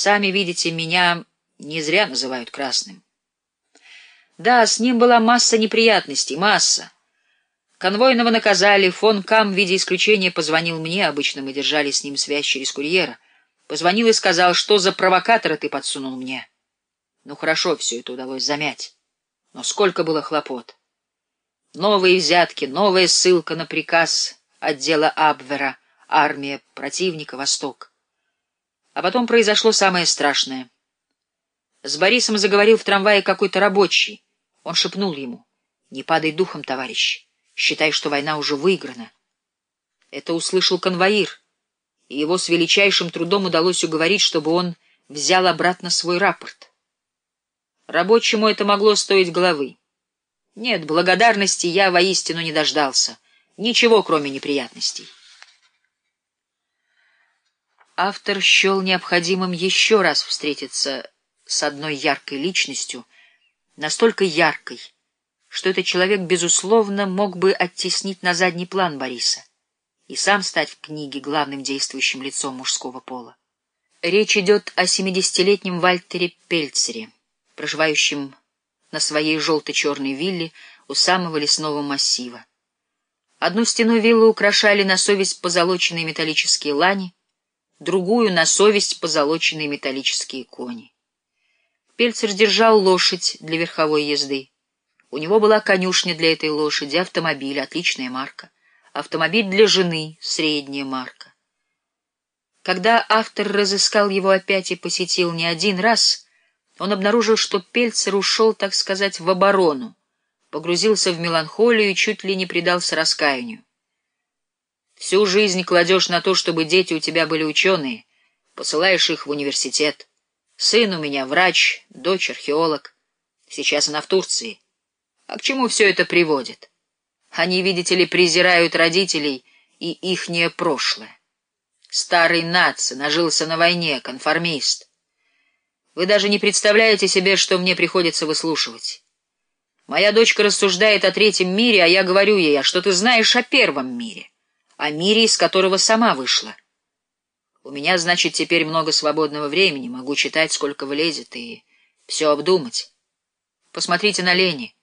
Сами видите, меня не зря называют красным. Да, с ним была масса неприятностей, масса. Конвойного наказали, фон Кам в виде исключения позвонил мне, обычно мы держали с ним связь через курьера. Позвонил и сказал, что за провокатора ты подсунул мне. Ну хорошо, все это удалось замять. Но сколько было хлопот. Новые взятки, новая ссылка на приказ отдела Абвера, армия противника, Восток. А потом произошло самое страшное. С Борисом заговорил в трамвае какой-то рабочий. Он шепнул ему, «Не падай духом, товарищ, считай, что война уже выиграна». Это услышал конвоир, и его с величайшим трудом удалось уговорить, чтобы он взял обратно свой рапорт. Рабочему это могло стоить головы. Нет, благодарности я воистину не дождался. Ничего, кроме неприятностей. Автор счел необходимым еще раз встретиться с одной яркой личностью, настолько яркой, что этот человек, безусловно, мог бы оттеснить на задний план Бориса и сам стать в книге главным действующим лицом мужского пола. Речь идет о семидесятилетнем Вальтере Пельцере, проживающем на своей желто-черной вилле у самого лесного массива. Одну стену виллы украшали на совесть позолоченные металлические лани, другую — на совесть позолоченные металлические кони. Пельцер держал лошадь для верховой езды. У него была конюшня для этой лошади, автомобиль, отличная марка. Автомобиль для жены, средняя марка. Когда автор разыскал его опять и посетил не один раз — он обнаружил, что Пельцер ушел, так сказать, в оборону, погрузился в меланхолию и чуть ли не предался раскаянию. Всю жизнь кладешь на то, чтобы дети у тебя были ученые, посылаешь их в университет. Сын у меня врач, дочь археолог. Сейчас она в Турции. А к чему все это приводит? Они, видите ли, презирают родителей и ихнее прошлое. Старый наци нажился на войне, конформист. Вы даже не представляете себе, что мне приходится выслушивать. Моя дочка рассуждает о третьем мире, а я говорю ей, а что ты знаешь о первом мире, о мире, из которого сама вышла. У меня, значит, теперь много свободного времени, могу читать, сколько влезет, и все обдумать. Посмотрите на Лени.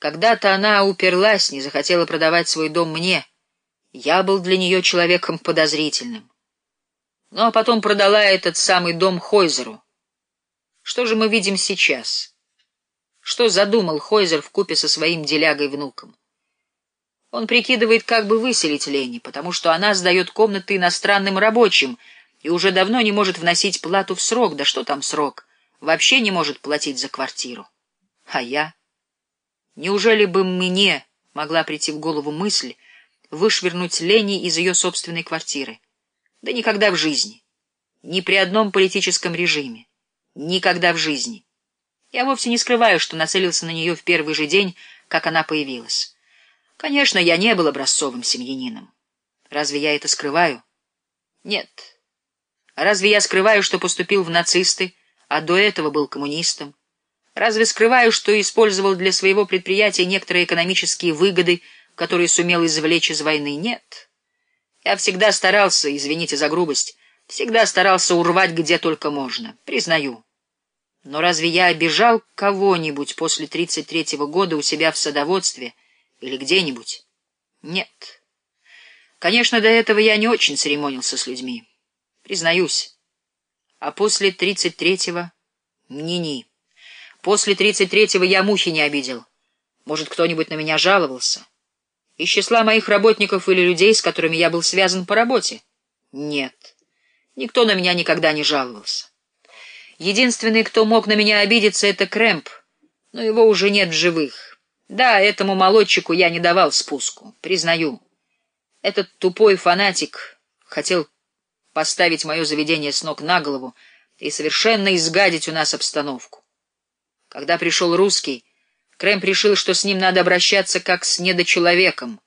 Когда-то она уперлась, не захотела продавать свой дом мне. Я был для нее человеком подозрительным. Ну, а потом продала этот самый дом Хойзеру. Что же мы видим сейчас? Что задумал Хойзер в купе со своим делягой-внуком? Он прикидывает, как бы выселить Лени, потому что она сдает комнаты иностранным рабочим и уже давно не может вносить плату в срок. Да что там срок? Вообще не может платить за квартиру. А я? Неужели бы мне могла прийти в голову мысль вышвырнуть Лени из ее собственной квартиры? Да никогда в жизни. Ни при одном политическом режиме. Никогда в жизни. Я вовсе не скрываю, что нацелился на нее в первый же день, как она появилась. Конечно, я не был образцовым семьянином. Разве я это скрываю? Нет. Разве я скрываю, что поступил в нацисты, а до этого был коммунистом? Разве скрываю, что использовал для своего предприятия некоторые экономические выгоды, которые сумел извлечь из войны? Нет. Я всегда старался, извините за грубость, всегда старался урвать где только можно, признаю. Но разве я обижал кого-нибудь после 33-го года у себя в садоводстве или где-нибудь? Нет. Конечно, до этого я не очень церемонился с людьми. Признаюсь. А после 33-го — ни-ни. После 33-го я мухи не обидел. Может, кто-нибудь на меня жаловался? Из числа моих работников или людей, с которыми я был связан по работе? Нет. Никто на меня никогда не жаловался. Единственный, кто мог на меня обидеться, это Крэмп, но его уже нет в живых. Да, этому молодчику я не давал спуску, признаю. Этот тупой фанатик хотел поставить мое заведение с ног на голову и совершенно изгадить у нас обстановку. Когда пришел русский, Крэмп решил, что с ним надо обращаться как с недочеловеком,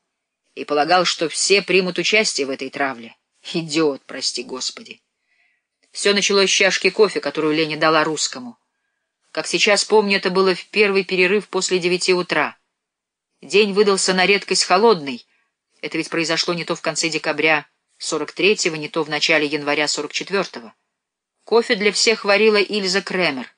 и полагал, что все примут участие в этой травле. Идиот, прости господи. Все началось с чашки кофе, которую Леня дала русскому. Как сейчас помню, это было в первый перерыв после девяти утра. День выдался на редкость холодный. Это ведь произошло не то в конце декабря 43-го, не то в начале января 44-го. Кофе для всех варила Ильза Кремер.